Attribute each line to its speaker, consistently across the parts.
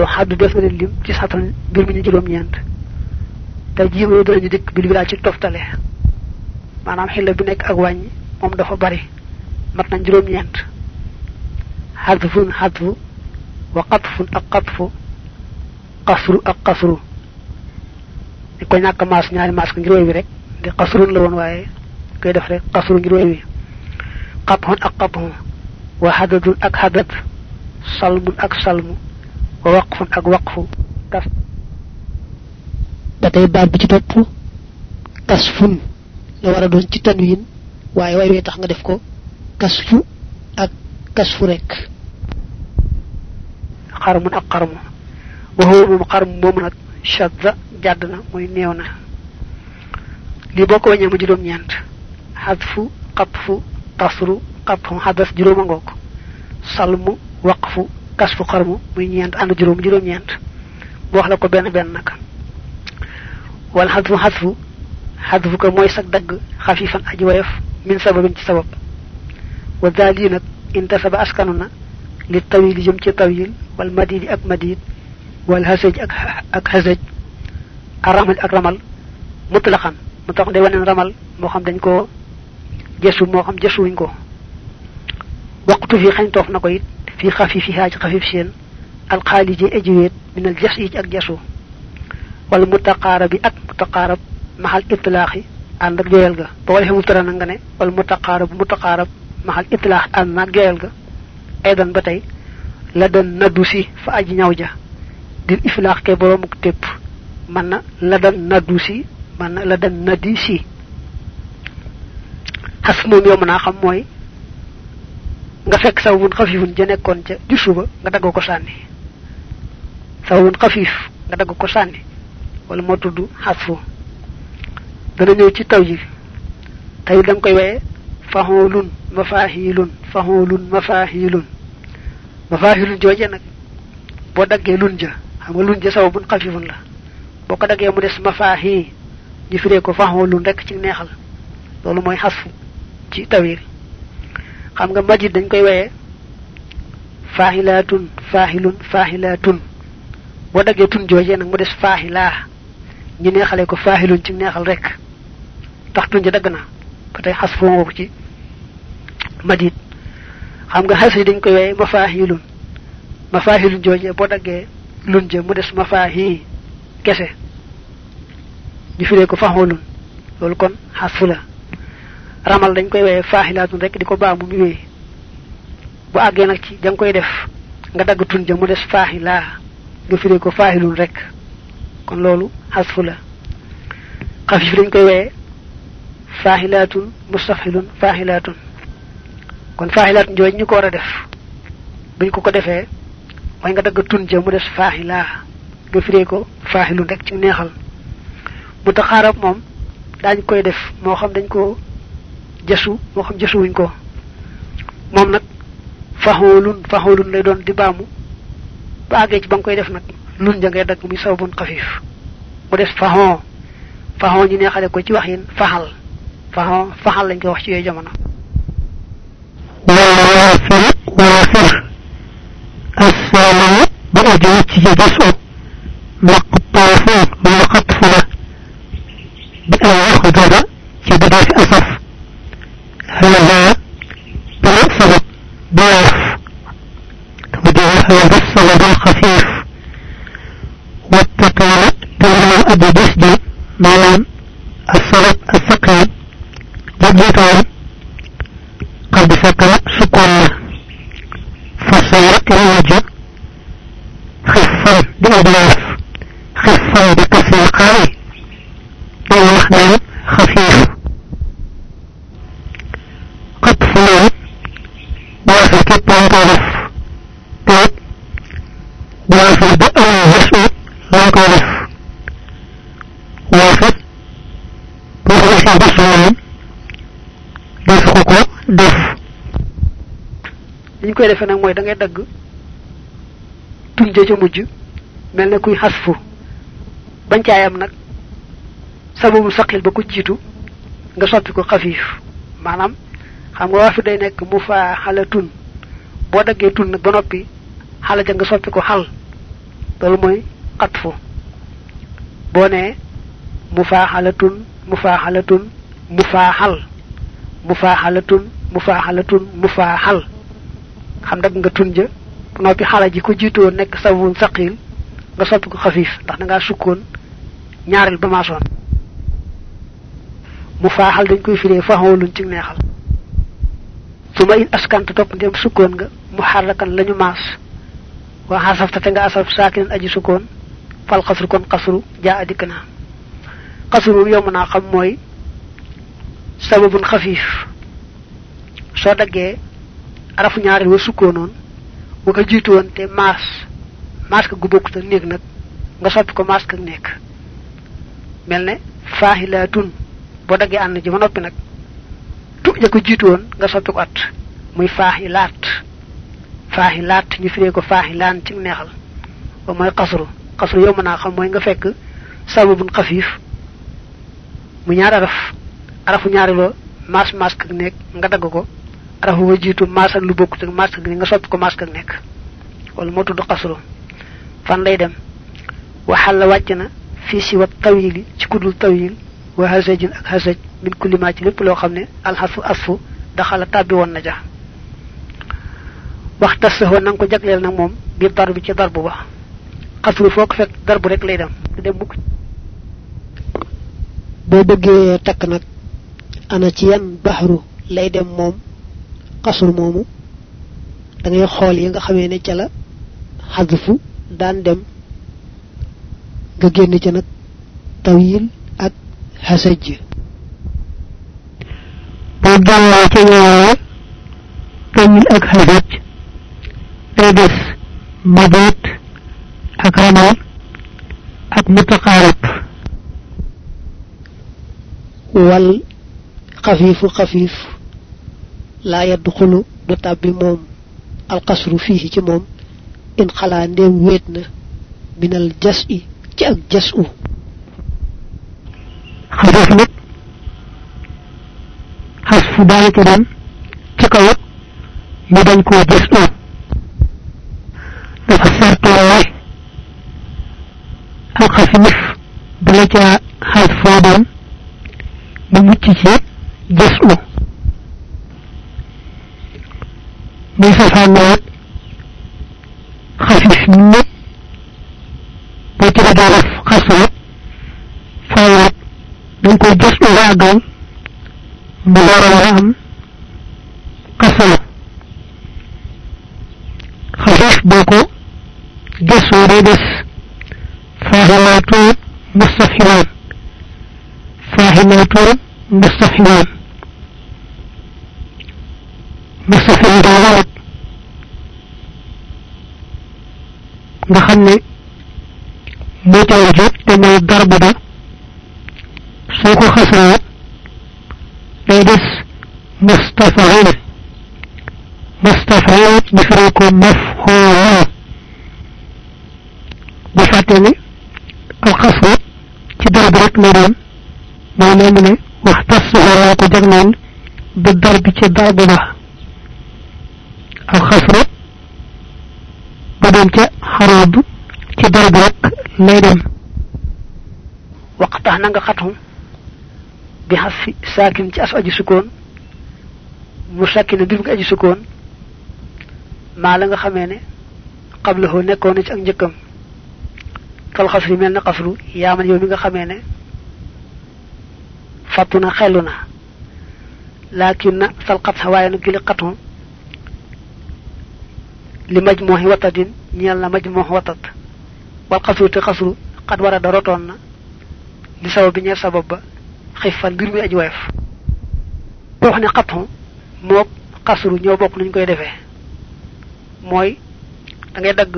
Speaker 1: to xaddu def na lim ci satan bir mi ñu juroom ñent te jiimu do ñu dik bil bila ci toftale. Manam xilla bi nek ak wañi mom dafa bari. Mat nañ juroom ñent hadfun hadfu wa qatfun ak qatfu. Qasru ak qasru. Di ko ñàkk maas ñaari maas ngir wi rek. Di qasrun la woon waaye koy def rek qasru ngir wi. Qatfun ak qatfu wa hadadun ak hadad salmun ak salmu wa waqfun ak waqfu. Kas batay baat bi ci topp kasfun. La war a doon ci tanwin waaye way wee tax nga def ko. Kasfu ak kasfu rek xarmun ak xarmu wa huwa moom xarmu moom nag shadda jadd na muy néew na li boo ko wañee mu juróom ñeent xadfu qatfu tasru qatfu hadas juróoma ngoog salmu waqfu kasfu xarmu muy ñeent ànd juróom juróom ñeent bu wax la ko benn benn nag wal xadfu xadfu xadfu ko mooy sag dagg xafifan aji woyof min sababin ci sabab wa daali nag intasaba askanu na li tawil jëm ci tawil wal madid ak madid wal hasaj ak ak hasaj aramal ak ramal mutlaqan mu tax day wanen ramal moo xam dañ ko jësu moo xam jësuwuñ ko waqtu fi xañ toof na ko it fi xafifiha ci xafif seen al xaaliji ajiwet min al jas ak jasu wal mutaqarabi ak mutaqarab mahal itlaqi ànd ak joyal ga boo defee mubtara na nga ne wal mutaqarab mutaqarab mahal itlaq ànd ak joyal ga aydan batay la dan nadusi fa aji ñaw ja dil iflaq ke borom ak tepp man na la dan nadusi man na la dan nadisi has mom yow mëna xam moy nga fekk sawun khafifun ja nekkon ca di suba nga daggo ko sanni sawun khafif nga daggo ko sanni wala mo tuddu hasfu dana ñew ci taw ji. Tay dang koy waye fahulun mafahilun fahulun mafahilun mafahilun jooje nag boo daggee lun ja xam nga lun ja saw bun xafifun la. Boo ko daggee mu des mafahi ñu firee ko fahulun rek ci neexal. Loolu mooy ci tawir xam nga majid dañ koy waye fahilatun fahilun fahilatun. Boo daggee tun jooje nag mu des fahila. Ñu neexale ko fahilun ci neexal rek. Tax tun ja dagg na. Xas foo ko ci madid xam nga xas yi dañ koy waye mafahilun. Mafahilun jooje boo daggee lun ja mu des mafahi kese. Ñu firee ko faxolun loolu kon xasfu la ramal dañ koy waye fahilatun rek di ko baamu bu àggee nag ci dang koy def nga dagg tun ja mu des nga firee ko fahilun rek. Kon loolu xasfu la. Xafif dañ koy waye fahilatun mustafhilun fahilatun kon fahilatun jooj ñu ko war def buñ ko ko defee mooy nga dagg tun ja mu des fahila nga firee ko fahilun rek ci neexal. Mu taxaarab moom daañ koy def moo xam dañ ko jasu moo xam jasu wuñ ko moom nag faxoolun faxoolun lay doon di baamu ba àggee ci ba nga koy def nag lun ja ngay dagg muy sawbun xafif mu des faxon faxon ñu neexale ko ci wax yin faxal faxon faxal lañ ko wax ci yooyu jamono
Speaker 2: والوافر وافر السالم بأجوة جسء مقطوف وقطف
Speaker 1: defee nag mooy da ngay dagg tun ja ca mujj mel ne kuy xasfu. Bañ caayam nag sababu saqil ba ku jiitu nga soppi ko xafiif. Maanaam xam nga waa fi day nekk mu faa xala tun boo tun nag ba noppi xala ja nga soppi ko xatfu. Boo nee mufaaxalatun mufaaxalatun mufaaxal. Mufaaxalatun mufaaxalatun mufaaxal xam dag nga tun ja noppi xala ji ko jiitoo nekk sawun saqil nga soppi ko xafiif ndax da ngaa sukkoon ñaareel ba maasoon. Mufaaxal dañ koy firee faxooluñ ci neexal. Su ma in topp ndem sukkoon nga mu lañu maas. Waa xasafta nga asaf saakinin aji sukkoon fal xasru kon xasru jaa adikk na xasru yomb naa xam mooy sababun soo daggee arafu ñaareel wa sukkoonoon bu ko jiitu woon te maas ka gu bokkut ak néeg nag nga soppi ko maas ka nekk mel ne faaxilaatun boo daggee ji ba noppi nag tu ja ko jiitu woon nga soppi ko at muy faaxilaat faaxilaat ñu firee ko faaxilaan ci neexal. Ba mooy xasru xasru yow mën naa xam mooy nga fekk sababun mu ñaar araf arafu ñaariloo maas maas ak nekk nga ko arafu wa jiitu maas ak lu bokkut ak maas ak nga soppi ko maas ak nekk. Wala moo tudd xasru. Fan lay dem? Waxal la wàcc na fii si wat tawili ci kudul tawil wa hasajin ak hasaj min kulli ma ci lépp loo xam ne alxasu asfu daxala tàbbi woon na ja. Wax tas sa na nga ko moom biir dar bi ci darbu ba. Xasru foo ko fekk darbu rek lay dem. Dem mukk.
Speaker 2: Boo bëggee takk nag ana ci yan baxru lay dem moom xasru moomu da ngay xool yi nga xamee ne ca la xadfu daan dem nga génn ca nag tawil ak xasaj boo génnee ca ñëwee tawil ak xasaj day des maboot ak ramal ak mutaqaarib wal xafiifu xafiif laa yadxulu du tàbbi moom alxasru fii ci moom in xalaa ndéem wéet na minal jas i ci ak jas u xafiif nag xas fu daana ci ci kaw ñu dañ koo jas u dafa sartoowe alxafiif bala ca xas foo doon mu mucc ci jas u muy safaan nawet xafif nit boo ci bëggee def xasoo faaw rek dañ koy jas u ba àggal mu door a war a am xasoo xafif boo ko jasoo day des faaxilaatu mustafilaan faaxilaatu mustafilaan mustafilaan dooga nag nga xam ne moo taw ji te mooy darba ba soo ko xasoo day des mustafail ko mafxooloo bu fàtte ne alxasru ci darab rek la doon mooy lee mu ne wax tas laa ko jagleel bi dar bi ci darab ba alxasru ba doon ca xaraab ci darab rek lay dem
Speaker 1: waqtax na nga xatu bi xas fi saakin ci as aji sukkoon mu sakkina bir nga aji sukkoon maa la nga xamee ne xablahoo nekkoon ci ak njëkkam. kal xasri mel na xasru yaaman yow mi nga xamee ne fàttu na xellu na. laakin na sal xat waaye nag gi li maj mooxi watatin na maj watat wal xasru te xasru xat war a da rotoon na li sabab bi ñeel sabab ba xif fan mbir woyof. boo wax ne ñoo koy defee mooy da ngay dagg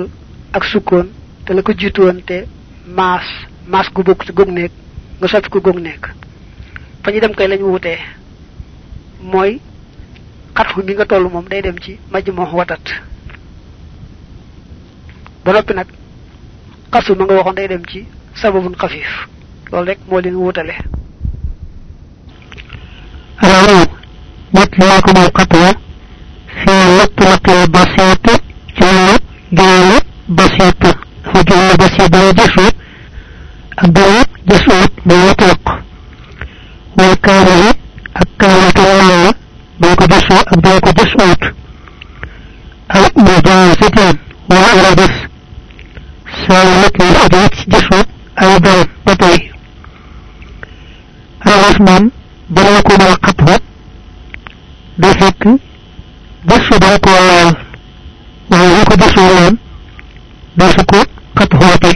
Speaker 1: ak sukkoon te la ko jiitu woon te maas maas gu bokk ci góog nekk nga soppi ko góog nekk. Fa ñu dem koy lañu wutee mooy xatxu mi nga toll moom day dem ci majj watat ba ma nga day dem ci sababun rek leen wutale.
Speaker 2: Albasit ci wàllu génne basit fa lu ba ci dara jësu ak jësu ba wa toq wal kaamali ak kaamatu wala ba ko jësu ak ko jësuut aw mu jaa sitaan wala ara bes saa lak yi ak wacc jësu ay dara ba tey rawas moom bala ko mën a xatbu da fekk jësu da ko laal waaye bu ko jësu loon da su ko xatbu tey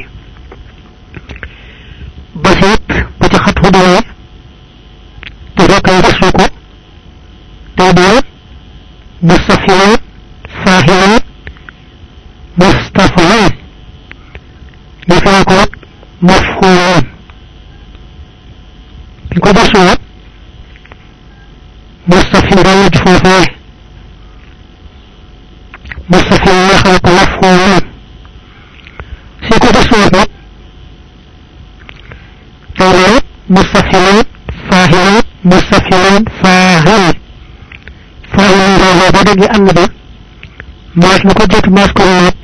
Speaker 2: basit ba ci xatbu dawee te fekkay jësu ko. Day doon mustafilaan faahilaan mustafilaan ñu faa ko mafhuulaan bi ko jësoo mustafilaan la ci foofee mustafilaan la xaw ko mafhuulaan si ko jësoo nag day doon mustafilaan faahilaan mustafilaan faahil faahil loolu ba dëgg am na ba maas lu ko jot maas ko laat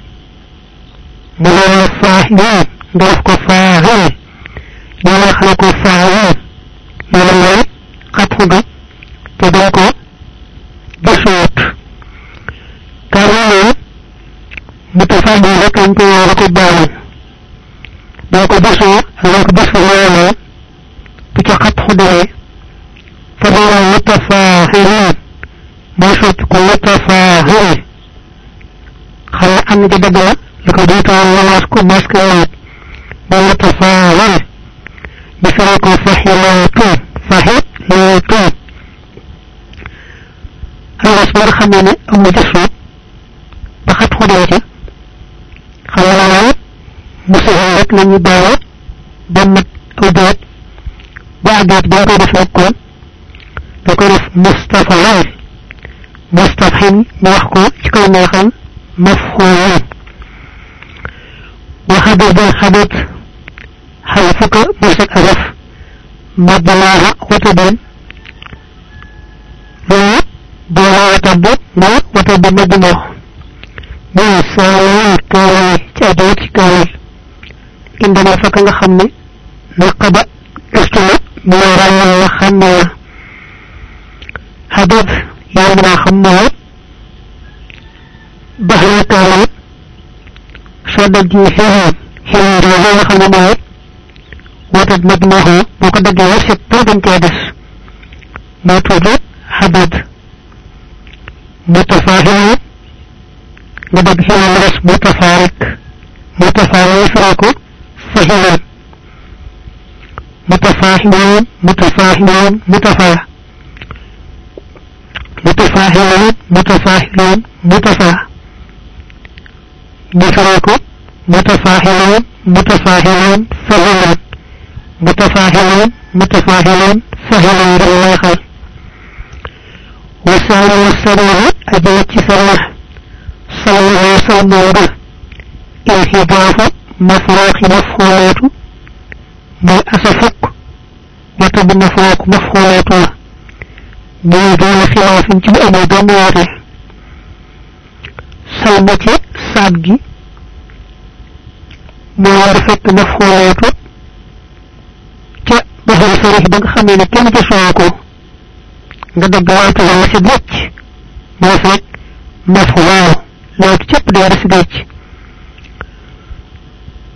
Speaker 2: mu doon faahil nga def ko faahil ñu wax la ko faahil loolu mooy xatfu ga te dañ ko jësuwut kaa loolu mu te fàmmi rek lañ ko war a ko baalu boo ko jësoo loo ko jësu loolu bu ca xatfu demee fa soppi ko mutafaahil xam ne am ci dëgg la li ko duutaan walaas ko masque waat ba mutafaahil bi fere ko faxilaatun faxilaatun rawas ba nga xam ne ne am na jësu ba xat xudoo ca rek la koy def da koy def mustafaal mustafhim ñu wax ko ci kaw neexal mafhuum wa xabat ba xabat xal fukka musak araf mabbalaaha wata den loolu boolaa wata bo ma wata ba mabbu moo muy saawal kaawal ci adoo ci kaawal indama fekk nga xam ne naqaba istuma moo ràññal la xam ne la xabat yow naa xam moo baxna kaawal soo daggee xeexoon xeexoon doo nga xam ne moo watat nag moo boo ko daggee war set pour dañ cee des moo tudd xabat mutafaahimu nga dagg xeexoon des mutafaarik mutafaarik firee ko fahiman mutafaahimun mutafaahimun متساهلون متساهلون متسا بفراكو متساهلون متساهلون سهلون. متساهلون متساهلون سهلون. بالآخر وسهل والسرور أجلت سرح صلى الله عليه وسلم وره انهداف مفراق مفهولات بل أسفك يتبنى فراق مفهولاتها بوجود doon xilaafin ci bu amee doon woote salma ci saab gi moo war fekk na xooleetu ca baxal sarix ba nga xamee ne kenn gisoo ko nga dagg waatu wala si wecc moo fekk maf waaw loolu cëpp dee rasi gëcc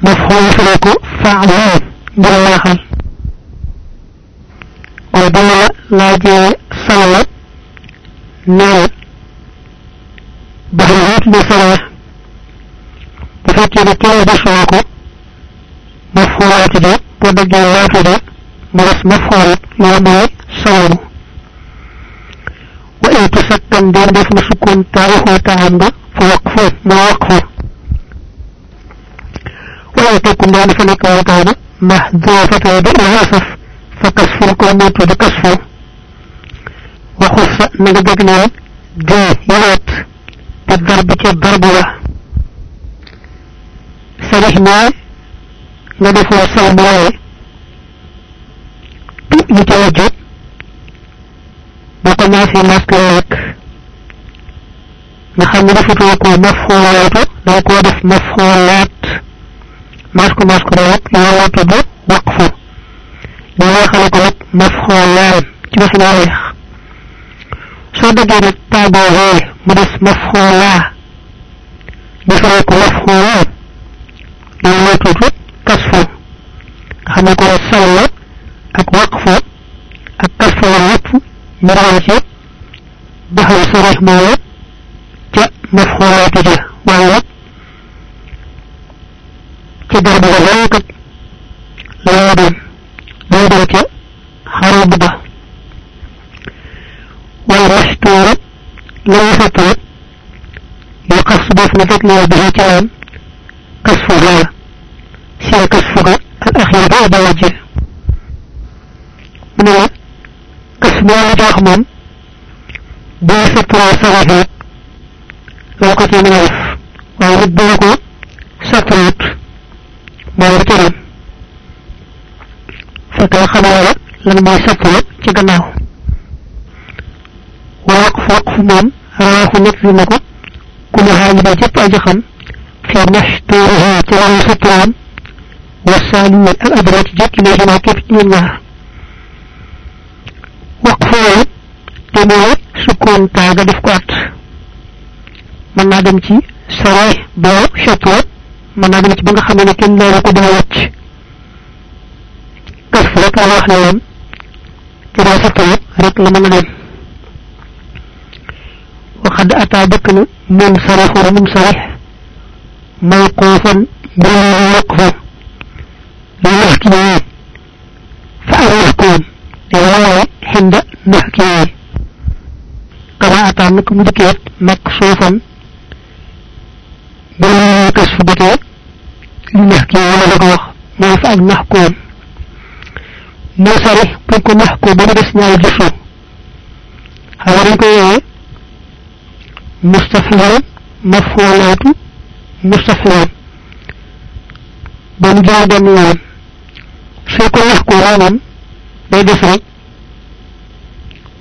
Speaker 2: maf xool fere ko faaluun ngir laaxal waaye ba la laajee neel baxal wut ne sala bu fekkee ne kenn gisoo ko maf xoolaati de boo daggee waatu de mu des maf xoolat loolu mooy salamu wa in tusakkan den def na sukkoon taarixoo taam ba fa waqfu ma waqfu wala tekku ndaa dafa nekk wataa ba mahdufatoo ba ila asaf fa kasful ko mootu di kasfu wa xussa na nga jeg neen di yalaat te darb ca darb la sarix naa nga defoo salmu waaye li ca wajjut boko naasi masque rek nga xam ne dafa too ko mafxoolaatu da ko def mafxoolaat mas ko mas ko rek loolu tudd waqfu ñu waxale ko nag mafxoolaan ci wax naa weex soo daggee nag taaboo woowe mu des mafxoolaa ñu faree ko mafxoolaan loolu mooy tudd kasfu nga xam ne ko salla ak waqfu ak kasfu la yépp ñu rawal ci baxal sarix moomu ca mafxoolaatu ja waaye nag ci darab ba loolu kat la yoo doon doo dem ca xarab ba wala mashtuura la ñu fàttali yu xas def na fekk ñëw bi ci am kas fu la seen kas fu ga al axir ba ba wajje mu ne la kas bu la jox moom bu ñu fàttaloo sarax rek loo ko ci mën a def waaye nit bu ko sàttalut moom ca dem fekk la xamal la lan mooy sàttalu ci gannaaw waqf waqf moom rawaaxu nekk na ko ku mu xaaj ba jëpp aji xam fi mashtuurihi ci wàllu sàttalam wasaani ak adra ci jëkki lay xinaa képp ci ñoom ñaar. Waqf woowu te mooy sukkoon taaga def ko at. Mën naa dem ci sare boo chatwa mën naa dem ci ba nga xam ne kenn loolu ko dina wàcc. Kas rek la wax ne woon ci daa sattala rek la mën a dem waxad ataa dëkk na mun sarixu mun sarix mawquufan mbir waqfa li naxki yi fa am naxkoon te waaye xinda naxki yi kama ataa nag mu dikkeet mak suufan bu la kas مستفلان مفعولات مستفلان بن جاي دميان سيكون له قرانا بيدفري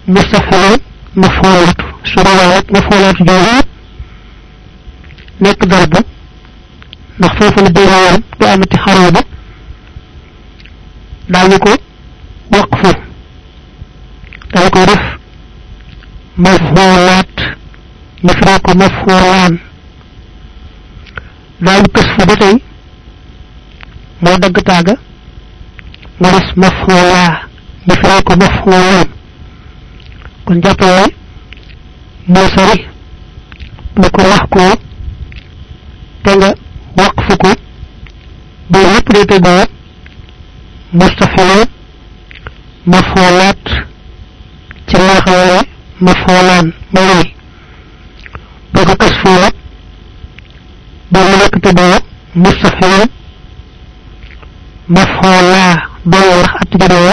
Speaker 2: مستفلان مفعولات سروات مفعولات جاي نك ضرب مخفوف البيان بأمة حرابة دعني وقفه دعني رف مفعولات. Mafhulaan daañu kës fa ba dagg taaga mu des mafhulaa ñu firee ko mafhulaan kon jàppale moo sori lu ko wax ko te nga boo ko kas foolat tuddoo mustafil mafxoola doo wax ab tuddoo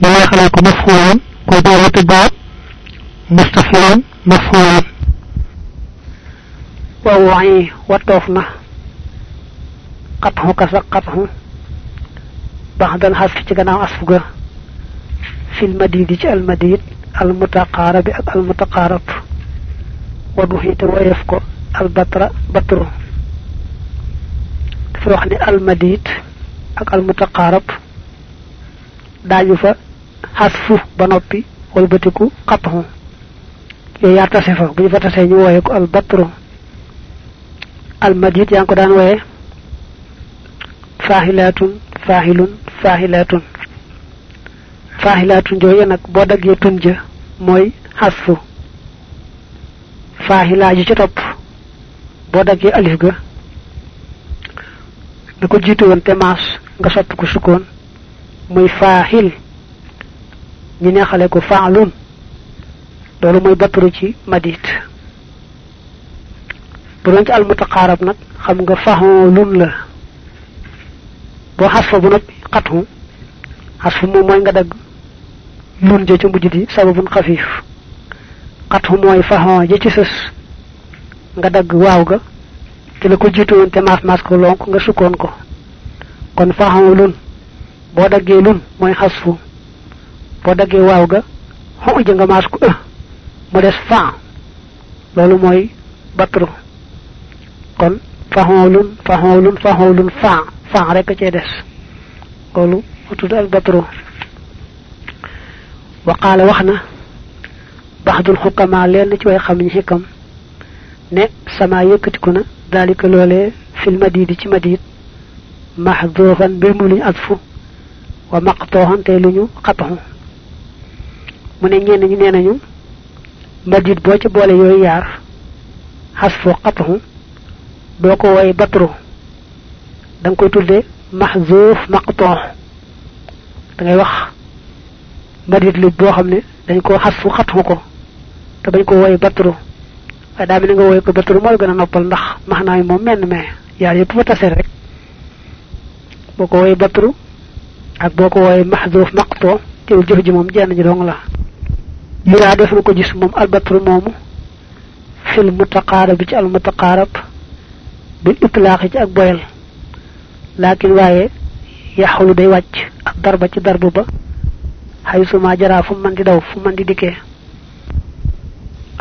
Speaker 2: ñu lay xalee ko mafxoolan ko doo la tuddoo mustafilan mafxoolan
Speaker 1: waaw waay watoof na qatxu kasa qatxu baxdan xasf ci gannaaw asfu ga fil madidi al madid al mutaqaarabi al mutaqaarab wa duxita wayef al batra batru dafa wax ni المديد ak المتقارب daañu fa xasfu ba noppi walbatiku xatxu yooyu yaa tase fa bu ñu fa tasee ñu wooye ko albatru almadid yaa ngi ko daan wooye faaxilaatun faaxilun faaxilaatun faaxilaatun jooye nag boo daggee tun ja mooy xasfu faaxilaa ji ci topp boo daggee alif ga da ko jiitu woon te maas nga soppi ko sukkoon. Muy faaxil ñu neexale ko faalun loolu mooy ci madit bu doon ci almutaqaarab nag xam nga faxoolun la. Boo xasfa bu noppi xatxu xasfu moom mooy nga dagg lun ja ci mujj di sababun xafiif. Xatxu mooy faxon ja ci sës nga dagg waaw ga te la ko jiitu woon te maas maas ko lonk nga sukkoon ko. Kon faxoolun boo daggee lun mooy xasfu. Boo daggee waaw ga xon ja nga maas ko ë mu des fan loolu mooy batru. Kon faxoolun faxoolun faxoolun fa fa rek cee des. Loolu mu tudd al batru. Wa qaala wax na baxdul xukama lenn ci way xam ñi xikam ne sama yëkkatiku na dalika loolee fil madidi ci madid mahdufan mbir mu luñu adfu wa maqtooxan tey luñu xataxu mu ne ñenn ñi nee nañu madid boo ci boole yooyu yaar xasfu xataxu doo ko woy batru da nga koy tudde mahzuf maqtoox da ngay wax madid lu boo xam ne dañ ko xasfu xataxu ko te bañ ko woy batru waaye daa mel nga woy ko batru mooy gën a noppal ndax max naa moom menn mais yaar yëpp fa tase rek. Boo ko woy batru ak boo ko woy mahzuf maqtoo teewul jëf ji moom jenn ji dong la. Def ko gis moom albatru moomu fil mutaqaarab bi ci al mutaqaarab bil itlaax ci ak boyal. Laakin waaye yaxulu day wàcc ak darba ci darbu ba xay suma jaraa fu man di daw fu man di dikkee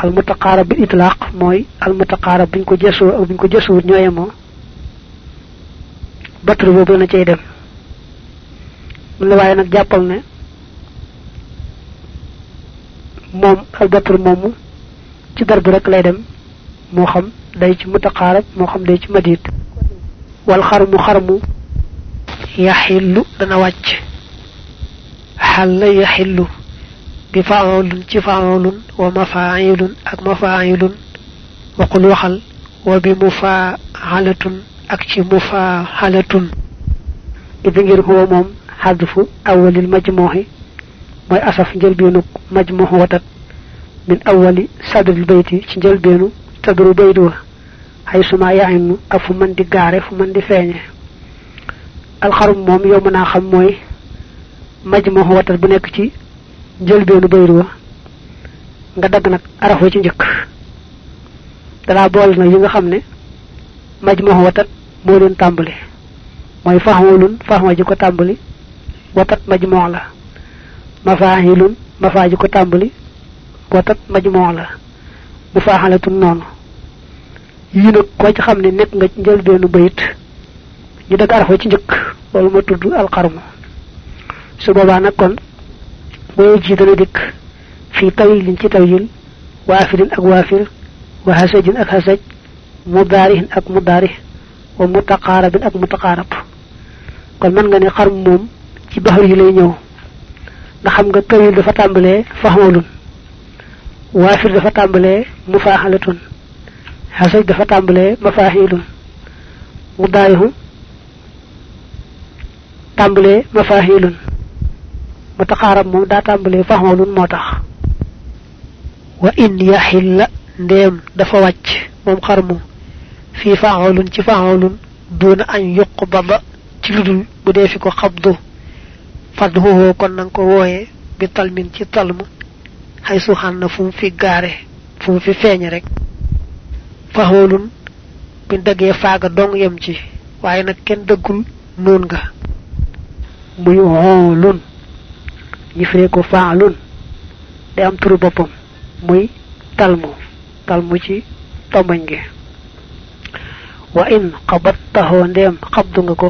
Speaker 1: al mutaqaarab bil itlaax mooy al mutaqaarab buñ ko jësoo ak buñ ko ñooye moo batru boobu na cay dem mun la waaye nag jàppal ne moom al batru moomu ci darbu rek lay dem moo xam day ci mutaqaarab moo xam day ci madid wal xarmu xarmu yaxillu dana wàcc xalla yaxillu bi faolun ci faolun wa mafailun ak mafailun waqul waxal wa bi mufaalatun ak ci mufaalatun idi ngir huwa moom xadfu awalil majmuuxi mooy asaf njëlbeenug majmuux watat min awali sadril bayti ci njëlbeenu sadru bayt wa xay suma yaaynu ak fu mën di gaare fu mën di feeñe alxarum moom yow mën naa xam mooy majmuux watat bu nekk ci njëlbeenu bayt wa nga dagg nag araf wa ci njëkk. Dalaa bool nag yi nga xam ne majmuux watat moo leen tàmbali. Mooy faxwalun faxwa ji ko tàmbali watat majmuux la. Mafaahilun mafaa ji ko tàmbali watat majmuux la. Mu faaxalatun noonu. Yii nag koo ci xam ne nekk nga njëlbeenu bayit ñu ci njëkk. Loolu ma tudd alxarmu. Su boobaa nag kon booy ji dana dikk fii tawilin ci tawil waafirin ak waafir wa hasajin ak hasaj mudaarihin ak mudaarih wa mutaqaarabin ak mutaqaarab kon mën nga ne xarmu moom ci baxar yi lay ñëw. nga xam nga tawil dafa tàmbalee faxmalun waafir dafa tàmbalee mufaaxalatun xasaj dafa tàmbalee mafaaxilun mudaarihu tàmbalee mafaaxilun mutaqaarab moom daa tàmbalee faxmalun moo tax. Wa in yaxilla ndéem dafa wàcc moom xarmu fii faxmalun ci faxmalun duuna añ yuq baba ci ludul bu fadhuhu kon nanga ko wooye bi talmin ci talm xay suxaan na fu mu fi gaare fu mu fi feeñ ñi ko faalun day am turu boppam. Muy talmu. Talmu ci tombañ gi. Wa in xabat taxoo ndeem xabdu nga ko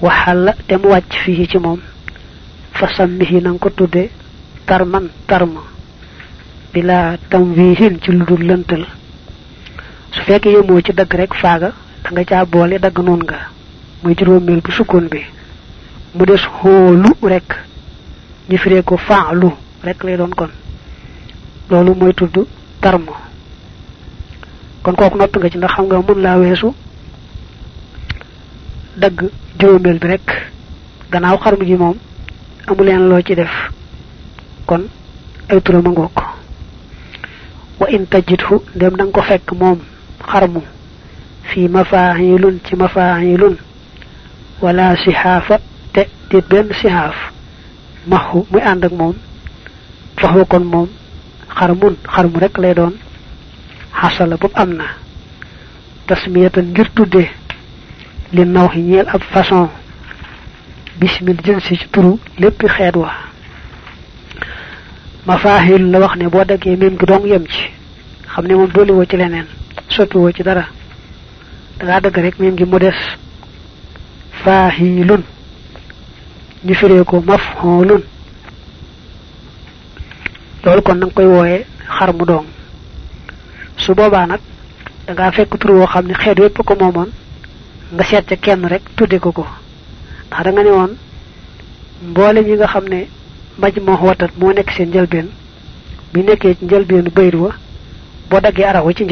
Speaker 1: waxal la te mu wàcc fii ci moom fa sammihi na nga ko tudde tarman tarma. Bila tamwihin ci lu dul lëntal. Su fekkee yemoo ci dagg rek faaga da nga caa boole dagg noon nga. Muy juróomeel bu sukkoon bi. Mu des xoolu rek ñu ko faalu rek lay doon kon. Loolu mooy tudd tarma kon kooku noppi nga ci ndax xam nga mën laa weesu dagg juróomeel bi rek. Gannaaw xarmu ji moom amu leen loo ci def. Kon ay turam a wa in tajidhu ndem da nga ko fekk moom xarmu. Fi mafaahilun ci mafaahilun wala sihaafa te dit benn sihaaf maxu muy ànd ak moom faxu kon moom xarmun xarmu rek lay doon. Xasala boobu am na. Tasmiyatan ngir tuddee li naw xi ñeel ab façon. Bismil jënsi ci turu lépp xeet wa. Mafaahil la wax ne boo daggee mim gi dong yem ci. Xam ne moom dooli woo ci leneen soppi woo ci dara. Dangaa dëgg rek mim gi mu des. Fahilun ñu ko mafhulun loolu kon nang koy wooye xar mu doom su boobaa nag da ngaa fekk tur woo xam ne xeet wépp ko moomoon nga seet ca kenn rek tudde ko ko. Ndax da nga ne woon mboolem yi nga xam ne maj moo watat moo nekk seen njëlbeen bi nekkee ci njëlbeenu bayru wa boo daggee araw ci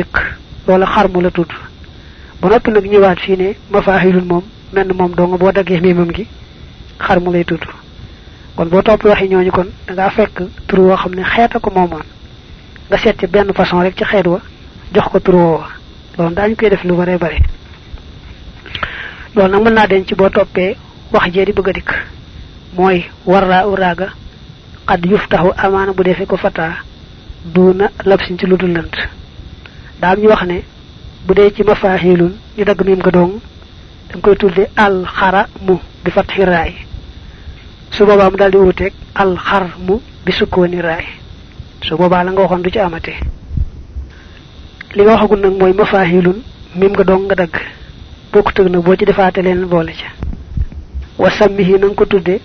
Speaker 1: xar mu la tudd. Ñëwaat mafaahilun moom menn moom dong boo daggee mimam gi xar mu lay tudd. Kon boo topp waxi ñooñu kon da ngaa fekk tur woo xam ne ko moomoon. Nga seet ci benn façon rek ci xeet wa jox ko tur woowa. Loolu daañu koy def lu bare bare. Loolu nag mën naa den ci boo toppee wax jee di bëgg a dikk. Mooy warraa uraaga xad yuftaxu amaana bu defee ko fataa duuna labsin ci lu dul daam ñu wax ne bu dee ci mafaahilun ñu dagg miim nga dong da koy tudde al xara mu bi fatxi raay su boobaa mu daal di wuuteeg al xar mu bi sukkooni raay. Su boobaa la nga waxoon du ci amate. Li nga waxagul nag mooy mafaahilun mim nga dong nga dagg. Bokku tëg nag boo ci defaate leen boole ca. Wa sammihi na nga ko tudde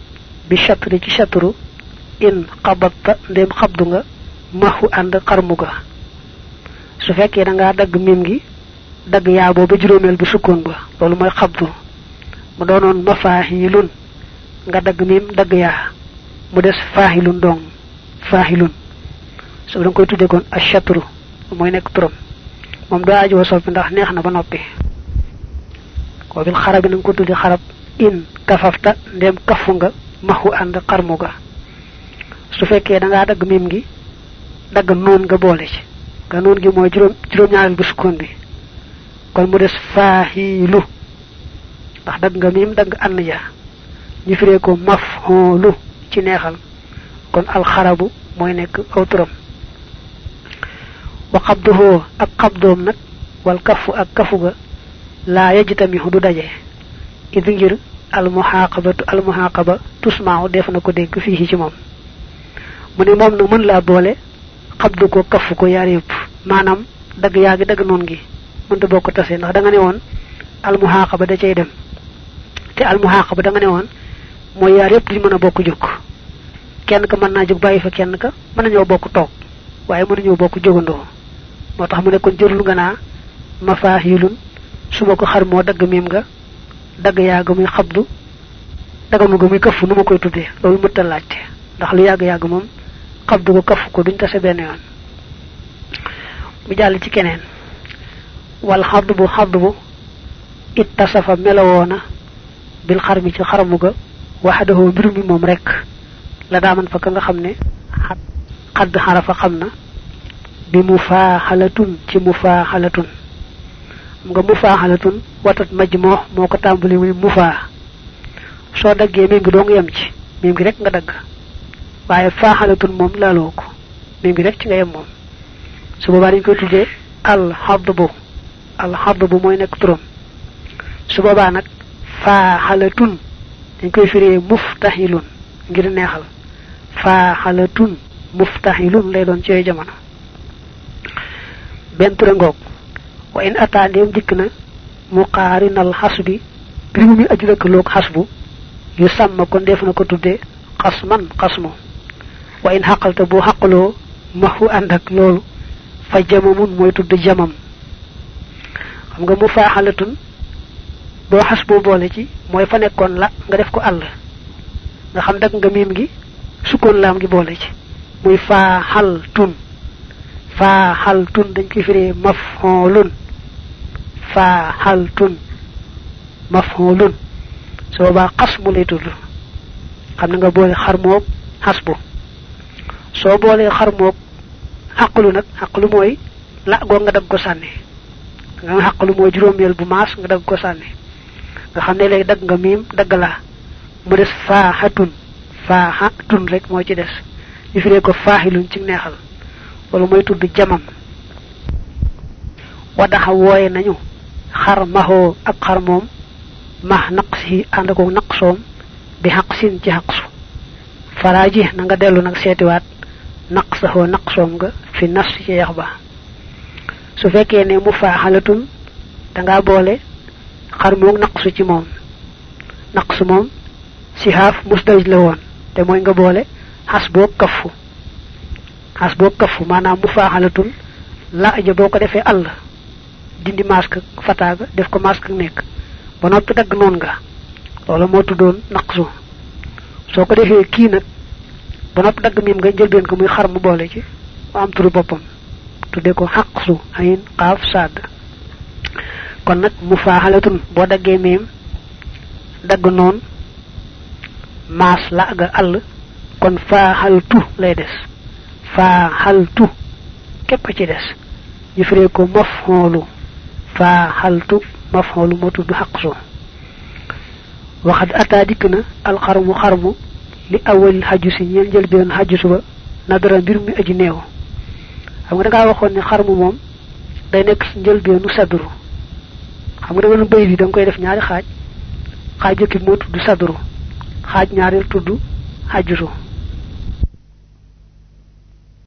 Speaker 1: bi chatri ci chatru in xabatta ndéem xabdu nga maxu ànd xarmu ga. Su fekkee da ngaa dagg mim gi dagg yaa booba juróomeel bu ba mu nga dagg mim dagg yaa mu des faahilun dong. Faahilun so da nga koy tudde kon a chatru mooy nekk turam moom doo aajoo soppi ndax neex na ba noppi ko bil xarab bi na nga ko tudde xarab in kafafta ndem kafu nga maxu ànd xarmu ga su fekkee da ngaa dagg mim gi dagg noon nga boole ci nga noon gi mooy juróom juróom ñaareel bu sukkoon bi kon mu des faahilu ndax dagg nga mim dagg ànd ja ñu firee ko mafhulu ci neexal. Kon alxarabu mooy nekk aw turam. Wa qabduhu ak qabdoom nag wal kafu ak kafu ga laa yajtamihu du daje. Idi ngir almuhaqabatu almuhaqaba tusmaaw def na ko dégg fii ci moom. Mu ne moom nag mën laa boole xabdu ko kafu ko yaar yëpp. Maanaam dagg yaa gi dagg noon gi mënta bokk tase. Ndax da nga ne woon almuhaqaba da cay dem. Te almuhaqaba da nga ne mooy yaar yëpp duñ mën a bokk kenn ka mën naa jóg fa kenn ka mën nañoo bokk toog waaye mën nañoo bokk jógandoo. Moo tax mu ne kon jërul nga naa mafaahilun su ma ko xar moo nga ga muy xabdu daganu ga muy kafu nu ma koy tuddee. Loolu mëtta laajte ndax lu yàgg-yàgg moom xabdu ko kafu ko duñ yoon. Mu ci keneen. Wal xadd bu xadd bu it tasafa melowoona bil xar mi ci xaramu ga waxadahoo mbir mi moom rek la daaman fa ka nga xam ne xadd xarafa xam na bi mu faaxalatun ci mu faaxalatun nga mu faaxalatun watat majj moo ko tàmbali muy mu faa soo daggee mim gi doo nga yem ci mim gi rek nga dagg waaye faaxalatun moom laaloo ko mim gi rek ci nga yem moom su boobaa dañ koy tuddee al xadd bu al xadd bu mooy nekk turam su boobaa nag faaxalatun dañ koy firee muftaxilun ngir neexal. Faaxalatun muftaxilun lay doon ci jamono. Benn tura ngoog wa in ataandeem dikk na muqaarinal xas bi rimu mi aju lëkkaloog xas bu yu sàmm kon def na ko tudde xasman xasmu. Wa in xaqalta bu xaqaloo maxu ànd ak loolu fa jamamun mooy tudd jamam. Xam nga mu boo xas boo boole ci mooy fa nekkoon la nga def ko àll. nga xam dag nga miim gi sukkoon laam gi boole ci. tun. faaxal tun dañ koy firee mafxoolun faaxal tun. mafxoolun su boobaa xas mu lay tudd. xam na nga boole xar moog xas bu. soo boolee xar moog xaqlu la goo nga dag ko sànni. nga xaqlu mooy juróomeel bu nga ko nga xam ne léegi dagg nga miim dagg laa mu des faaxatun. Faaxatun rek moo ci des. Ñu firee ko faaxilun ci neexal. Wala mooy tudd jamam. Wadaxa wooye nañu xar maxoo ak xar moom. Max naqsi ànd ko naqsoom. Bi xaqsin ci xaqsu. Faraaji na nga dellu nag seetiwaat. Naqsaxoo naqsoom nga fi nas ci yax su fekkee ne mu da boole xar moog naqsu ci moom. Naqsu moom sihaaf musdaj la woon te mooy nga boole xas boo kafu. Xas boo kafu maanaam mu faaxalatul la aja boo ko defee àll dindi masque fataaga def ko masque nekk. Ba noppi dagg noon nga loolu moo tuddoon naqsu. Soo ko defee kii nag ba noppi dagg miim nga njëlbeen ko muy xar mu boole ci am turu boppam. Tudde ko xaqsu ayin xaaf sadd kon nag mu faaxalatun boo daggee miim dagg noon maas la aga àll kon faaxaltu lay des faaxaltu képp ci des ñu firee ko mafhoolu faaxaltu mafhoolu moo tudd xaqsu waxat ataa dikk na alxarmu xarmu li awal xaju si jël benn xaju suba nadara mbir mi aji néew xam nga da ngaa waxoon ne xarmu moom day nekk njëlbeenu sadru xam nga da nga bëy bi da nga koy def ñaari xaaj. Xaaj jëkki moo tudd sadru. Xaaj ñaareel tudd